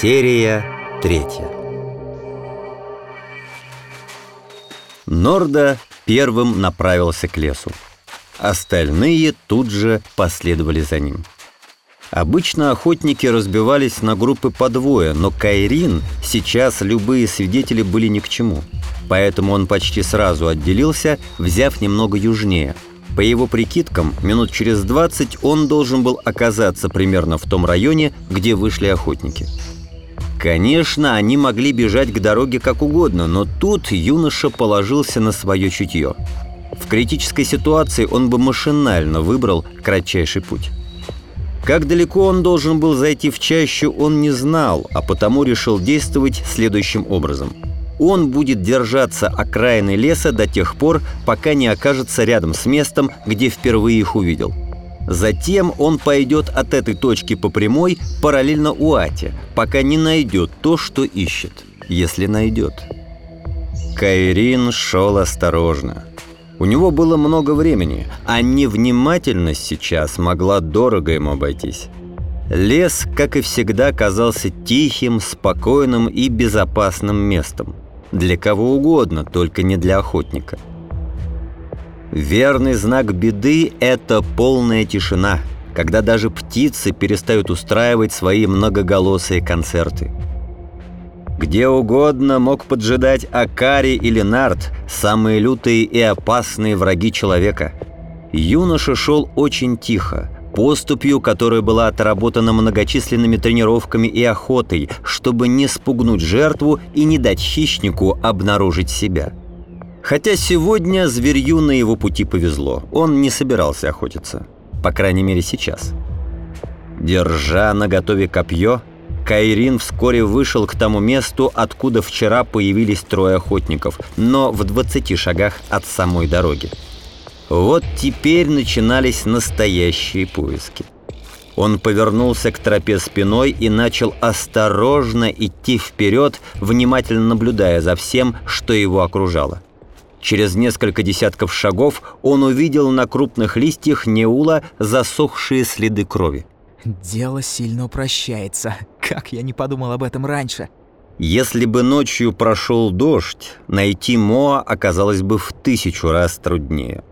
Серия третья Норда первым направился к лесу. Остальные тут же последовали за ним. Обычно охотники разбивались на группы по двое, но Кайрин сейчас любые свидетели были ни к чему. Поэтому он почти сразу отделился, взяв немного южнее. По его прикидкам, минут через 20 он должен был оказаться примерно в том районе, где вышли охотники. Конечно, они могли бежать к дороге как угодно, но тут юноша положился на свое чутье. В критической ситуации он бы машинально выбрал кратчайший путь. Как далеко он должен был зайти в чащу, он не знал, а потому решил действовать следующим образом. Он будет держаться окраины леса до тех пор, пока не окажется рядом с местом, где впервые их увидел – Затем он пойдет от этой точки по прямой параллельно Уате, пока не найдет то, что ищет, если найдет. Кайрин шел осторожно. У него было много времени, а невнимательность сейчас могла дорого ему обойтись. Лес, как и всегда, казался тихим, спокойным и безопасным местом. Для кого угодно, только не для охотника – Верный знак беды – это полная тишина, когда даже птицы перестают устраивать свои многоголосые концерты. Где угодно мог поджидать Акари или Нарт, самые лютые и опасные враги человека. Юноша шел очень тихо, поступью, которая была отработана многочисленными тренировками и охотой, чтобы не спугнуть жертву и не дать хищнику обнаружить себя. Хотя сегодня зверью на его пути повезло. Он не собирался охотиться. По крайней мере, сейчас. Держа на готове копье, Кайрин вскоре вышел к тому месту, откуда вчера появились трое охотников, но в 20 шагах от самой дороги. Вот теперь начинались настоящие поиски. Он повернулся к тропе спиной и начал осторожно идти вперед, внимательно наблюдая за всем, что его окружало. Через несколько десятков шагов он увидел на крупных листьях неула засохшие следы крови. Дело сильно упрощается. Как я не подумал об этом раньше. Если бы ночью прошел дождь, найти Моа оказалось бы в тысячу раз труднее.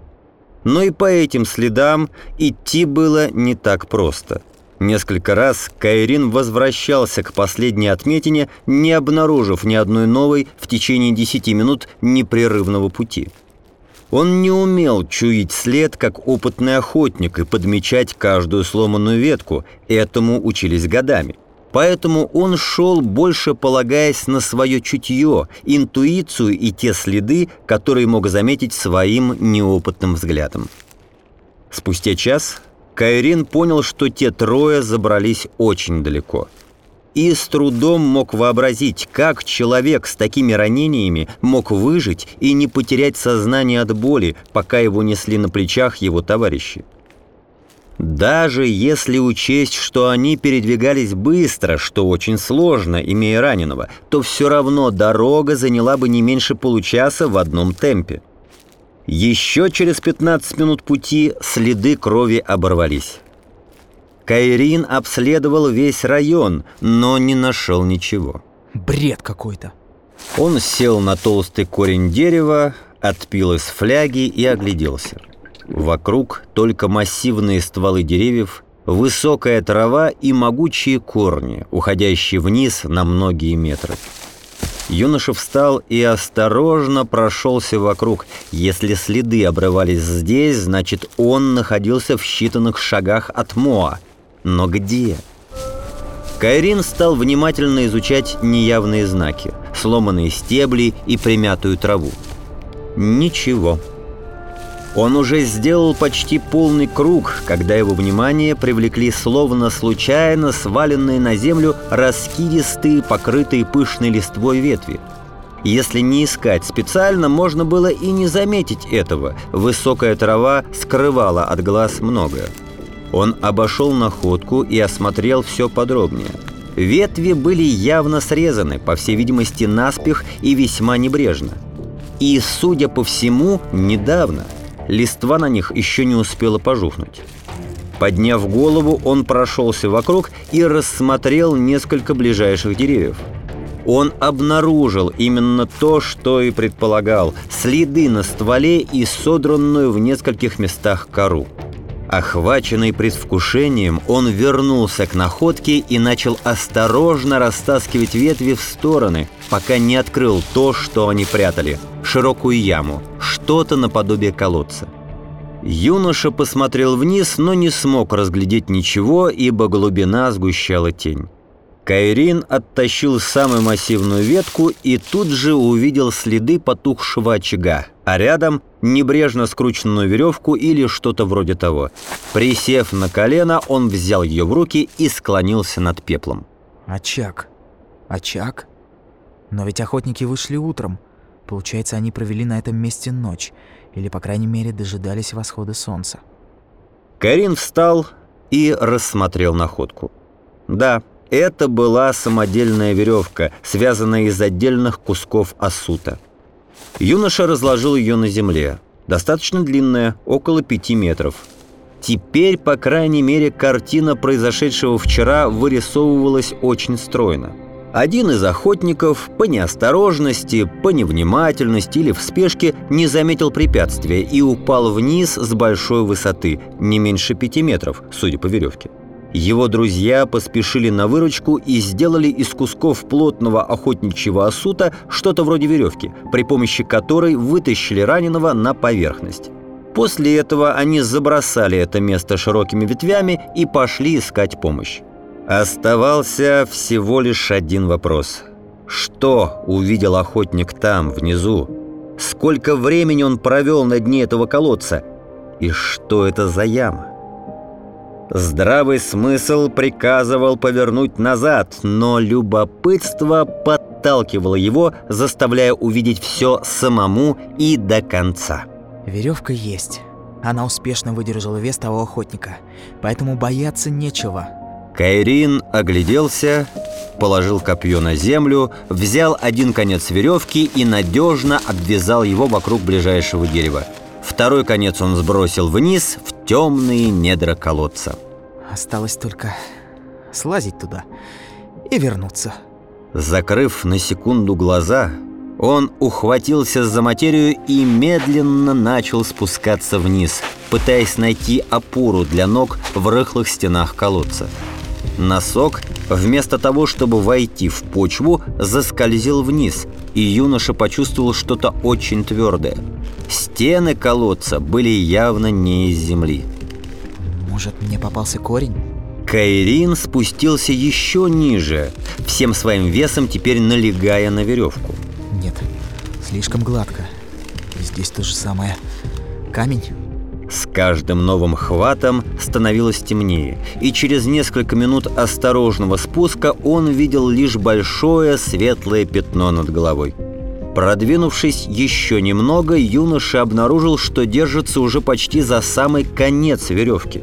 Но и по этим следам идти было не так просто – Несколько раз Кайрин возвращался к последней отметине, не обнаружив ни одной новой в течение 10 минут непрерывного пути. Он не умел чуять след, как опытный охотник, и подмечать каждую сломанную ветку, этому учились годами. Поэтому он шел больше полагаясь на свое чутье, интуицию и те следы, которые мог заметить своим неопытным взглядом. Спустя час Кайрин понял, что те трое забрались очень далеко. И с трудом мог вообразить, как человек с такими ранениями мог выжить и не потерять сознание от боли, пока его несли на плечах его товарищи. Даже если учесть, что они передвигались быстро, что очень сложно, имея раненого, то все равно дорога заняла бы не меньше получаса в одном темпе. Еще через 15 минут пути следы крови оборвались. Кайрин обследовал весь район, но не нашел ничего. Бред какой-то. Он сел на толстый корень дерева, отпил из фляги и огляделся. Вокруг только массивные стволы деревьев, высокая трава и могучие корни, уходящие вниз на многие метры. Юноша встал и осторожно прошелся вокруг. Если следы обрывались здесь, значит, он находился в считанных шагах от Моа. Но где? Кайрин стал внимательно изучать неявные знаки, сломанные стебли и примятую траву. Ничего. Он уже сделал почти полный круг, когда его внимание привлекли словно случайно сваленные на землю раскидистые, покрытые пышной листвой ветви. Если не искать специально, можно было и не заметить этого. Высокая трава скрывала от глаз многое. Он обошел находку и осмотрел все подробнее. Ветви были явно срезаны, по всей видимости, наспех и весьма небрежно. И, судя по всему, недавно – листва на них еще не успела пожухнуть. Подняв голову, он прошелся вокруг и рассмотрел несколько ближайших деревьев. Он обнаружил именно то, что и предполагал – следы на стволе и содранную в нескольких местах кору. Охваченный предвкушением, он вернулся к находке и начал осторожно растаскивать ветви в стороны, пока не открыл то, что они прятали – широкую яму, что-то наподобие колодца. Юноша посмотрел вниз, но не смог разглядеть ничего, ибо глубина сгущала тень. Кайрин оттащил самую массивную ветку и тут же увидел следы потухшего очага, а рядом небрежно скрученную веревку или что-то вроде того. Присев на колено, он взял ее в руки и склонился над пеплом. Очаг. Очаг? Но ведь охотники вышли утром. Получается, они провели на этом месте ночь, или, по крайней мере, дожидались восхода солнца. Карин встал и рассмотрел находку. Да, это была самодельная веревка, связанная из отдельных кусков осута. Юноша разложил ее на земле. Достаточно длинная, около пяти метров. Теперь, по крайней мере, картина произошедшего вчера вырисовывалась очень стройно. Один из охотников по неосторожности, по невнимательности или в спешке не заметил препятствия и упал вниз с большой высоты, не меньше пяти метров, судя по веревке. Его друзья поспешили на выручку и сделали из кусков плотного охотничьего осута что-то вроде веревки, при помощи которой вытащили раненого на поверхность. После этого они забросали это место широкими ветвями и пошли искать помощь. Оставался всего лишь один вопрос. Что увидел охотник там, внизу? Сколько времени он провел на дне этого колодца? И что это за яма? Здравый смысл приказывал повернуть назад, но любопытство подталкивало его, заставляя увидеть все самому и до конца. Веревка есть. Она успешно выдержала вес того охотника, поэтому бояться нечего. Кайрин огляделся, положил копье на землю, взял один конец веревки и надежно обвязал его вокруг ближайшего дерева. Второй конец он сбросил вниз в темные недра колодца. Осталось только слазить туда и вернуться. Закрыв на секунду глаза, он ухватился за материю и медленно начал спускаться вниз, пытаясь найти опору для ног в рыхлых стенах колодца. Носок, вместо того, чтобы войти в почву, заскользил вниз, и юноша почувствовал что-то очень твердое. Стены колодца были явно не из земли. Может, мне попался корень? Кайрин спустился еще ниже, всем своим весом теперь налегая на веревку. Нет, слишком гладко. И здесь то же самое. Камень? С каждым новым хватом становилось темнее, и через несколько минут осторожного спуска он видел лишь большое светлое пятно над головой. Продвинувшись еще немного, юноша обнаружил, что держится уже почти за самый конец веревки.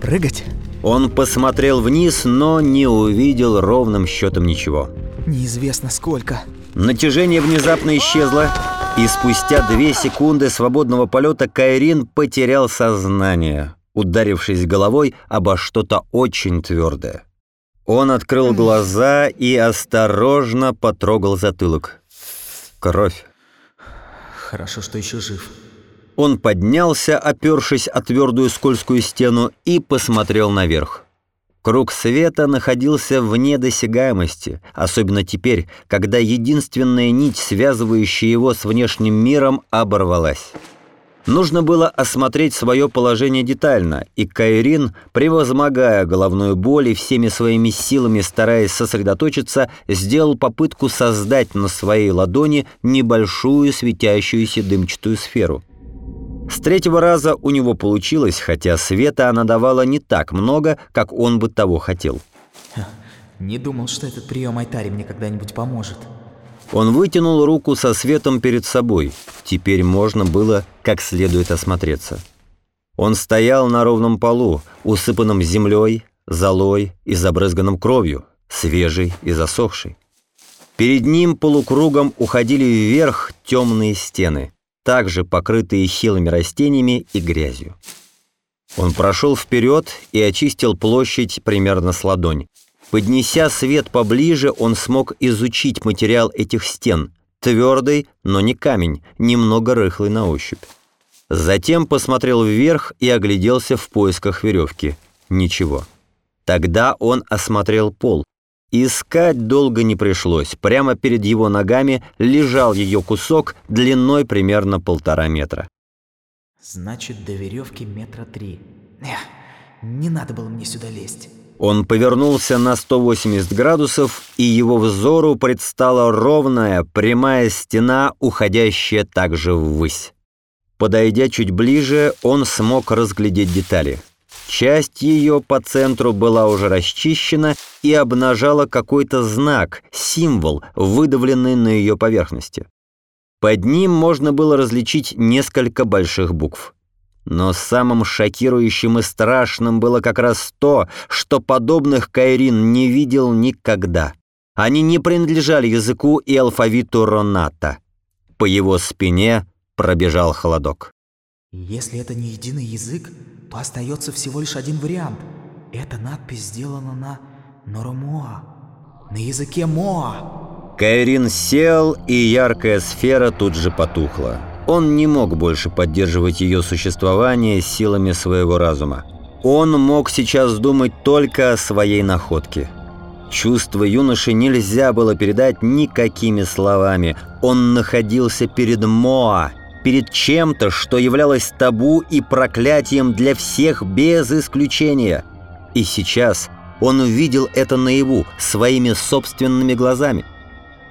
Прыгать? Он посмотрел вниз, но не увидел ровным счетом ничего. Неизвестно сколько. Натяжение внезапно исчезло, и спустя две секунды свободного полета Кайрин потерял сознание, ударившись головой обо что-то очень твердое. Он открыл глаза и осторожно потрогал затылок. Кровь. Хорошо, что еще жив. Он поднялся, опершись о твердую скользкую стену, и посмотрел наверх. Круг света находился вне досягаемости, особенно теперь, когда единственная нить, связывающая его с внешним миром, оборвалась. Нужно было осмотреть свое положение детально, и Кайрин, превозмогая головную боль и всеми своими силами стараясь сосредоточиться, сделал попытку создать на своей ладони небольшую светящуюся дымчатую сферу. С третьего раза у него получилось, хотя света она давала не так много, как он бы того хотел. Не думал, что этот прием Айтари мне когда-нибудь поможет. Он вытянул руку со светом перед собой. Теперь можно было как следует осмотреться. Он стоял на ровном полу, усыпанном землей, золой и забрызганном кровью, свежей и засохшей. Перед ним полукругом уходили вверх темные стены – также покрытые хилыми растениями и грязью. Он прошел вперед и очистил площадь примерно с ладонь. Поднеся свет поближе, он смог изучить материал этих стен. Твердый, но не камень, немного рыхлый на ощупь. Затем посмотрел вверх и огляделся в поисках веревки. Ничего. Тогда он осмотрел пол. Искать долго не пришлось. Прямо перед его ногами лежал ее кусок длиной примерно полтора метра. Значит, до веревки метра три. Эх, не надо было мне сюда лезть. Он повернулся на 180 градусов, и его взору предстала ровная, прямая стена, уходящая также ввысь. Подойдя чуть ближе, он смог разглядеть детали. Часть ее по центру была уже расчищена и обнажала какой-то знак, символ, выдавленный на ее поверхности. Под ним можно было различить несколько больших букв. Но самым шокирующим и страшным было как раз то, что подобных Кайрин не видел никогда. Они не принадлежали языку и алфавиту Роната. По его спине пробежал холодок. Если это не единый язык, то остается всего лишь один вариант. Эта надпись сделана на Норомоа, на языке Моа. Кайрин сел, и яркая сфера тут же потухла. Он не мог больше поддерживать ее существование силами своего разума. Он мог сейчас думать только о своей находке. Чувство юноши нельзя было передать никакими словами. Он находился перед Моа, перед чем-то, что являлось табу и проклятием для всех без исключения. И сейчас он увидел это наяву, своими собственными глазами.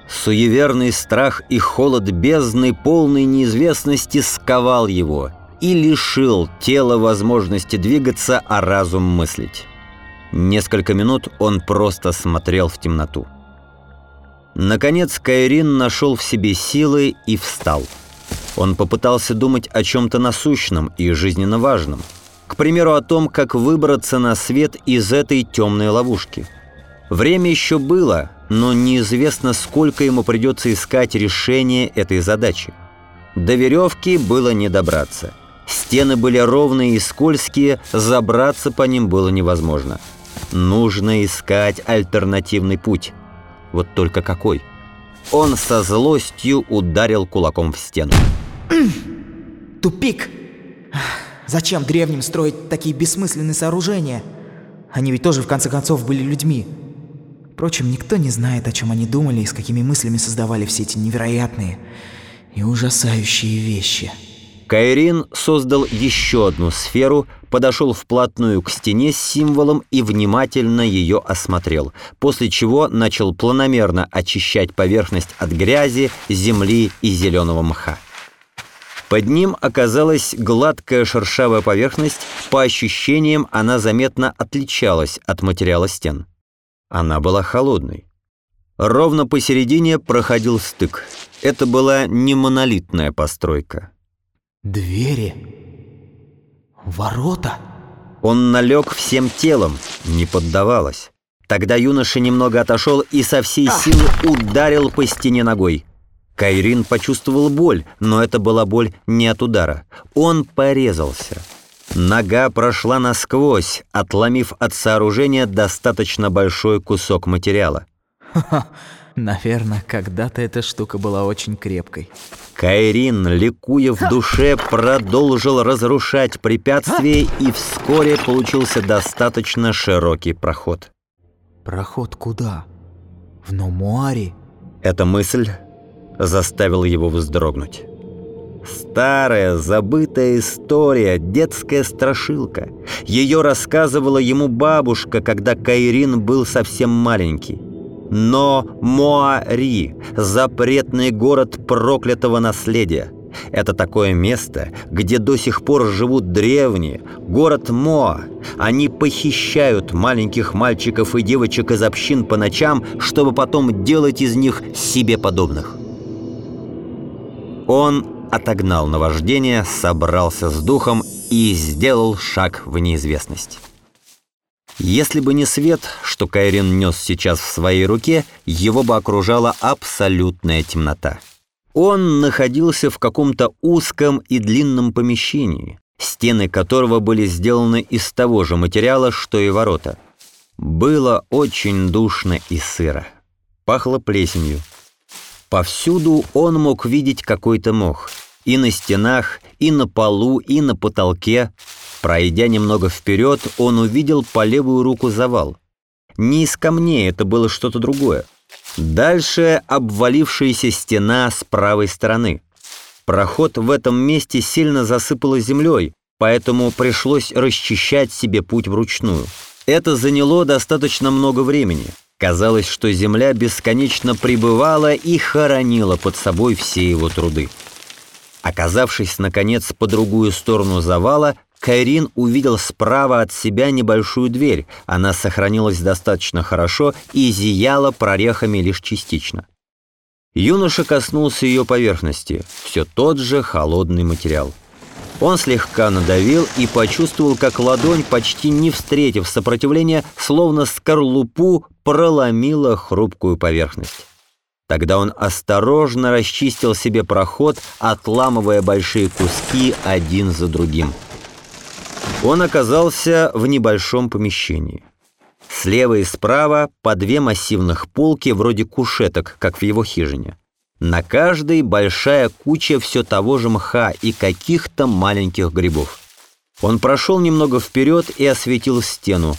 Суеверный страх и холод бездны полной неизвестности сковал его и лишил тела возможности двигаться, а разум мыслить. Несколько минут он просто смотрел в темноту. Наконец Кайрин нашел в себе силы и встал. Он попытался думать о чем-то насущном и жизненно важном. К примеру, о том, как выбраться на свет из этой темной ловушки. Время еще было, но неизвестно, сколько ему придется искать решение этой задачи. До веревки было не добраться. Стены были ровные и скользкие, забраться по ним было невозможно. Нужно искать альтернативный путь. Вот только какой? Он со злостью ударил кулаком в стену. Тупик! Зачем древним строить такие бессмысленные сооружения? Они ведь тоже в конце концов были людьми. Впрочем, никто не знает, о чем они думали и с какими мыслями создавали все эти невероятные и ужасающие вещи. Кайрин создал еще одну сферу, подошел вплотную к стене с символом и внимательно ее осмотрел, после чего начал планомерно очищать поверхность от грязи, земли и зеленого мха. Под ним оказалась гладкая шершавая поверхность, по ощущениям она заметно отличалась от материала стен. Она была холодной. Ровно посередине проходил стык. Это была не монолитная постройка. Двери? Ворота? Он налег всем телом, не поддавалось. Тогда юноша немного отошел и со всей силы ударил по стене ногой. Кайрин почувствовал боль, но это была боль не от удара. Он порезался. Нога прошла насквозь, отломив от сооружения достаточно большой кусок материала. Ха-ха, наверное, когда-то эта штука была очень крепкой. Кайрин, ликуя в душе, продолжил разрушать препятствия и вскоре получился достаточно широкий проход. Проход куда? В Номуаре? Эта мысль заставила его вздрогнуть. Старая, забытая история, детская страшилка. Ее рассказывала ему бабушка, когда Кайрин был совсем маленький. Но Моари – запретный город проклятого наследия. Это такое место, где до сих пор живут древние, город Моа. Они похищают маленьких мальчиков и девочек из общин по ночам, чтобы потом делать из них себе подобных. Он отогнал наваждение, собрался с духом и сделал шаг в неизвестность. Если бы не свет, что Кайрин нес сейчас в своей руке, его бы окружала абсолютная темнота. Он находился в каком-то узком и длинном помещении. стены которого были сделаны из того же материала, что и ворота. Было очень душно и сыро. Пахло плесенью. Повсюду он мог видеть какой-то мох. И на стенах, и на полу, и на потолке. Пройдя немного вперед, он увидел по левую руку завал. Не из камней, это было что-то другое. Дальше обвалившаяся стена с правой стороны. Проход в этом месте сильно засыпало землей, поэтому пришлось расчищать себе путь вручную. Это заняло достаточно много времени. Казалось, что земля бесконечно пребывала и хоронила под собой все его труды. Оказавшись, наконец, по другую сторону завала, Кайрин увидел справа от себя небольшую дверь. Она сохранилась достаточно хорошо и зияла прорехами лишь частично. Юноша коснулся ее поверхности. Все тот же холодный материал. Он слегка надавил и почувствовал, как ладонь, почти не встретив сопротивления, словно скорлупу проломила хрупкую поверхность. Тогда он осторожно расчистил себе проход, отламывая большие куски один за другим. Он оказался в небольшом помещении. Слева и справа по две массивных полки вроде кушеток, как в его хижине. На каждой большая куча все того же мха и каких-то маленьких грибов. Он прошел немного вперед и осветил стену.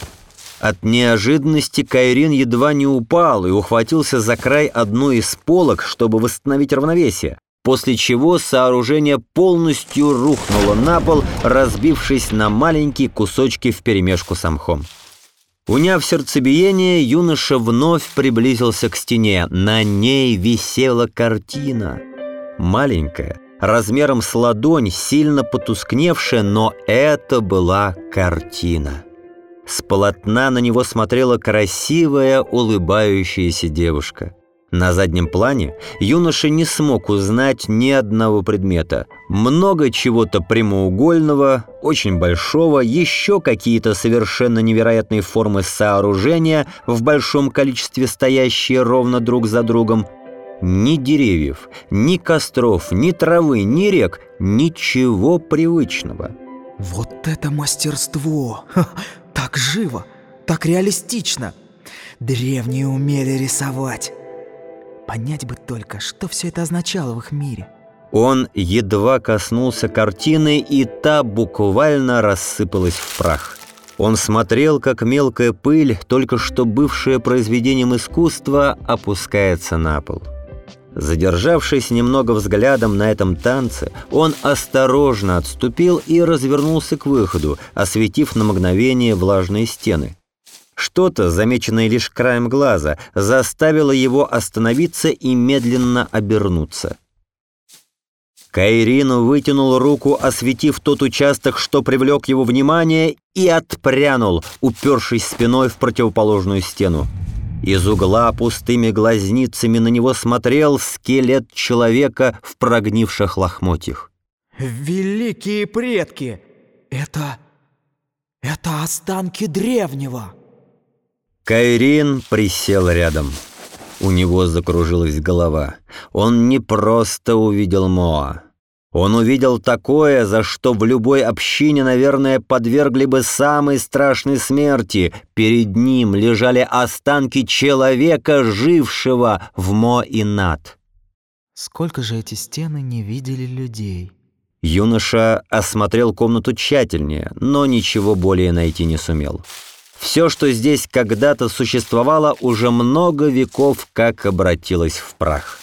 От неожиданности Кайрин едва не упал и ухватился за край одной из полок, чтобы восстановить равновесие после чего сооружение полностью рухнуло на пол, разбившись на маленькие кусочки вперемешку с мхом. Уняв сердцебиение, юноша вновь приблизился к стене. На ней висела картина. Маленькая, размером с ладонь, сильно потускневшая, но это была картина. С полотна на него смотрела красивая, улыбающаяся девушка. На заднем плане юноша не смог узнать ни одного предмета. Много чего-то прямоугольного, очень большого, еще какие-то совершенно невероятные формы сооружения в большом количестве стоящие ровно друг за другом. Ни деревьев, ни костров, ни травы, ни рек, ничего привычного. Вот это мастерство! Так живо, так реалистично! Древние умели рисовать. Понять бы только, что все это означало в их мире. Он едва коснулся картины, и та буквально рассыпалась в прах. Он смотрел, как мелкая пыль, только что бывшее произведением искусства, опускается на пол. Задержавшись немного взглядом на этом танце, он осторожно отступил и развернулся к выходу, осветив на мгновение влажные стены. Что-то, замеченное лишь краем глаза, заставило его остановиться и медленно обернуться. Кайрин вытянул руку, осветив тот участок, что привлек его внимание, и отпрянул, упершись спиной в противоположную стену. Из угла пустыми глазницами на него смотрел скелет человека в прогнивших лохмотьях. «Великие предки! Это... это останки древнего!» Кайрин присел рядом. У него закружилась голова. Он не просто увидел Моа. Он увидел такое, за что в любой общине, наверное, подвергли бы самой страшной смерти. Перед ним лежали останки человека, жившего в Мо-Инат. Сколько же эти стены не видели людей? Юноша осмотрел комнату тщательнее, но ничего более найти не сумел. Все, что здесь когда-то существовало, уже много веков как обратилось в прах.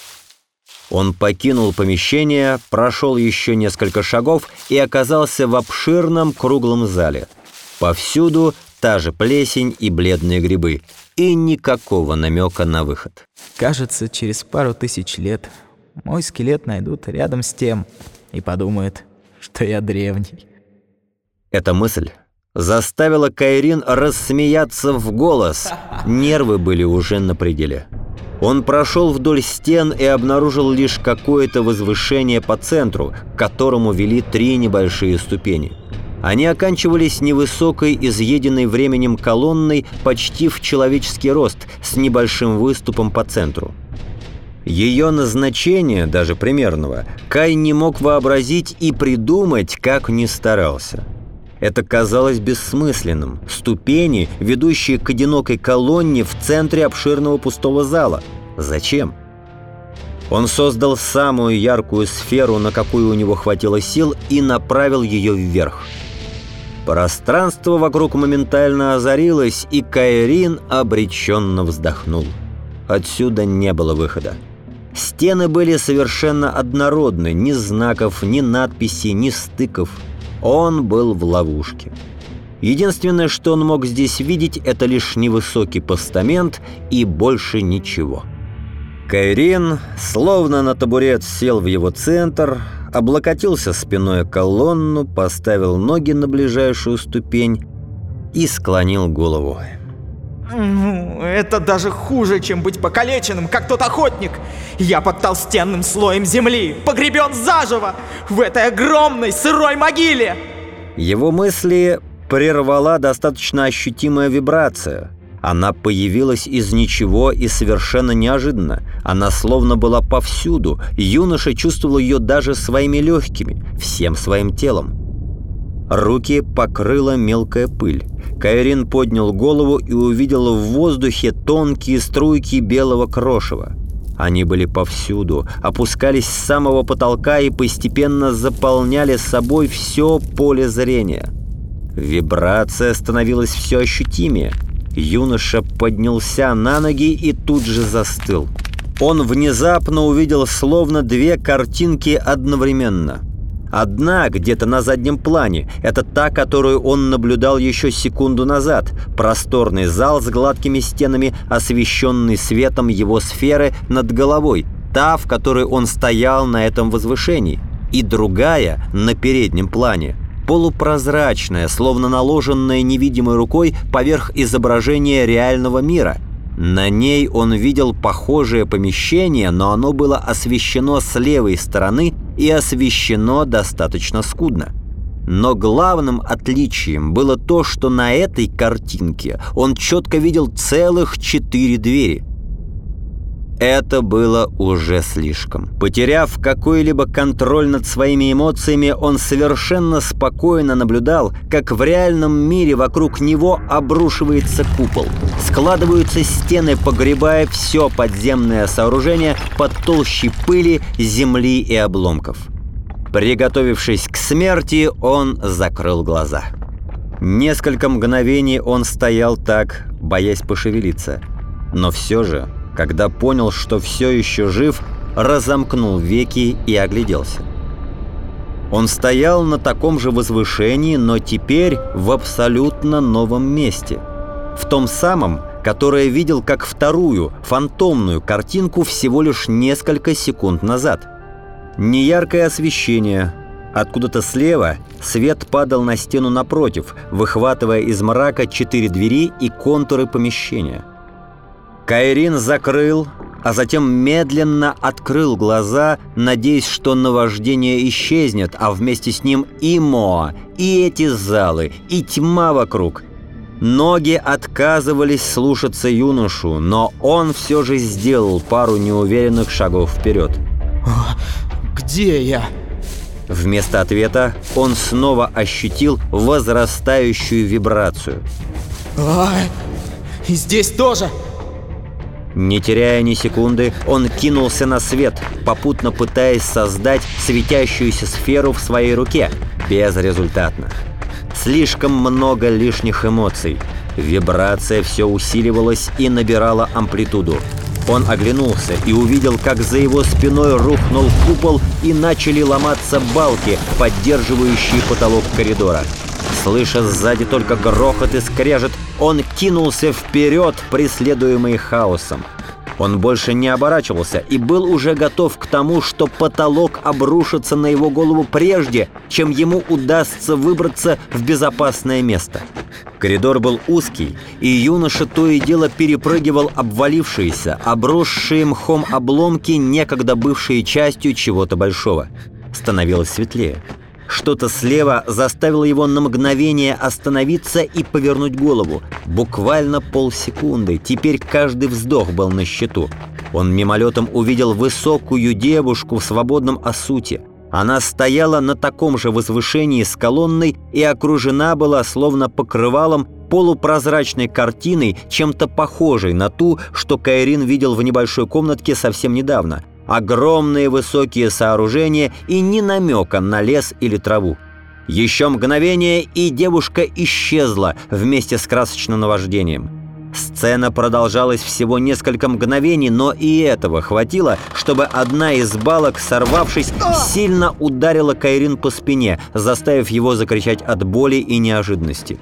Он покинул помещение, прошел еще несколько шагов и оказался в обширном круглом зале. Повсюду та же плесень и бледные грибы, и никакого намека на выход. Кажется, через пару тысяч лет мой скелет найдут рядом с тем и подумают, что я древний. Эта мысль заставила Кайрин рассмеяться в голос. Нервы были уже на пределе. Он прошел вдоль стен и обнаружил лишь какое-то возвышение по центру, к которому вели три небольшие ступени. Они оканчивались невысокой, изъеденной временем колонной почти в человеческий рост, с небольшим выступом по центру. Ее назначение, даже примерного, Кай не мог вообразить и придумать, как ни старался. Это казалось бессмысленным. Ступени, ведущие к одинокой колонне в центре обширного пустого зала. Зачем? Он создал самую яркую сферу, на какую у него хватило сил, и направил ее вверх. Пространство вокруг моментально озарилось, и Кайрин обреченно вздохнул. Отсюда не было выхода. Стены были совершенно однородны, ни знаков, ни надписей, ни стыков. Он был в ловушке. Единственное, что он мог здесь видеть, это лишь невысокий постамент и больше ничего. Кайрин, словно на табурет, сел в его центр, облокотился спиной о колонну, поставил ноги на ближайшую ступень и склонил голову. Ну, это даже хуже, чем быть покалеченным, как тот охотник. Я под толстенным слоем земли, погребен заживо в этой огромной сырой могиле. Его мысли прервала достаточно ощутимая вибрация. Она появилась из ничего и совершенно неожиданно. Она словно была повсюду. Юноша чувствовал ее даже своими легкими, всем своим телом. Руки покрыла мелкая пыль. Кайрин поднял голову и увидел в воздухе тонкие струйки белого крошева. Они были повсюду, опускались с самого потолка и постепенно заполняли собой все поле зрения. Вибрация становилась все ощутимее. Юноша поднялся на ноги и тут же застыл. Он внезапно увидел словно две картинки одновременно – Одна где-то на заднем плане. Это та, которую он наблюдал еще секунду назад. Просторный зал с гладкими стенами, освещенный светом его сферы над головой. Та, в которой он стоял на этом возвышении. И другая на переднем плане. Полупрозрачная, словно наложенная невидимой рукой поверх изображения реального мира – на ней он видел похожее помещение, но оно было освещено с левой стороны и освещено достаточно скудно. Но главным отличием было то, что на этой картинке он четко видел целых четыре двери. Это было уже слишком. Потеряв какой-либо контроль над своими эмоциями, он совершенно спокойно наблюдал, как в реальном мире вокруг него обрушивается купол. Складываются стены, погребая все подземное сооружение под толщей пыли, земли и обломков. Приготовившись к смерти, он закрыл глаза. Несколько мгновений он стоял так, боясь пошевелиться. Но все же когда понял, что все еще жив, разомкнул веки и огляделся. Он стоял на таком же возвышении, но теперь в абсолютно новом месте. В том самом, которое видел как вторую, фантомную картинку всего лишь несколько секунд назад. Неяркое освещение. Откуда-то слева свет падал на стену напротив, выхватывая из мрака четыре двери и контуры помещения. Кайрин закрыл, а затем медленно открыл глаза, надеясь, что наваждение исчезнет, а вместе с ним и Моа, и эти залы, и тьма вокруг. Ноги отказывались слушаться юношу, но он все же сделал пару неуверенных шагов вперед. «Где я?» Вместо ответа он снова ощутил возрастающую вибрацию. «А, и здесь тоже!» Не теряя ни секунды, он кинулся на свет, попутно пытаясь создать светящуюся сферу в своей руке. Безрезультатно. Слишком много лишних эмоций. Вибрация все усиливалась и набирала амплитуду. Он оглянулся и увидел, как за его спиной рухнул купол и начали ломаться балки, поддерживающие потолок коридора. Слыша сзади только грохот и скрежет, он кинулся вперед, преследуемый хаосом. Он больше не оборачивался и был уже готов к тому, что потолок обрушится на его голову прежде, чем ему удастся выбраться в безопасное место. Коридор был узкий, и юноша то и дело перепрыгивал обвалившиеся, обросшие мхом обломки, некогда бывшие частью чего-то большого. Становилось светлее. Что-то слева заставило его на мгновение остановиться и повернуть голову. Буквально полсекунды. Теперь каждый вздох был на счету. Он мимолетом увидел высокую девушку в свободном осуте. Она стояла на таком же возвышении с колонной и окружена была словно покрывалом полупрозрачной картиной, чем-то похожей на ту, что Кайрин видел в небольшой комнатке совсем недавно. Огромные высокие сооружения и ни намека на лес или траву. Еще мгновение, и девушка исчезла вместе с красочным наваждением. Сцена продолжалась всего несколько мгновений, но и этого хватило, чтобы одна из балок, сорвавшись, сильно ударила Кайрин по спине, заставив его закричать от боли и неожиданности.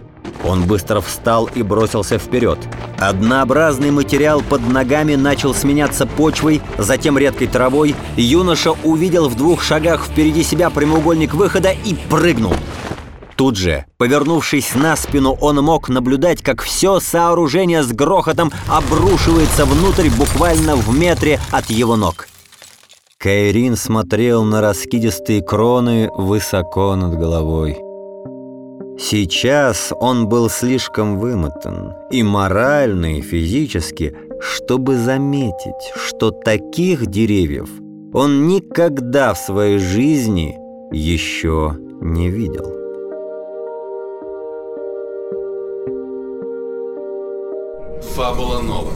Он быстро встал и бросился вперед. Однообразный материал под ногами начал сменяться почвой, затем редкой травой. Юноша увидел в двух шагах впереди себя прямоугольник выхода и прыгнул. Тут же, повернувшись на спину, он мог наблюдать, как все сооружение с грохотом обрушивается внутрь буквально в метре от его ног. Кайрин смотрел на раскидистые кроны высоко над головой. Сейчас он был слишком вымотан и морально, и физически, чтобы заметить, что таких деревьев он никогда в своей жизни еще не видел. Фабула Нова.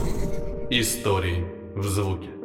Истории в звуке.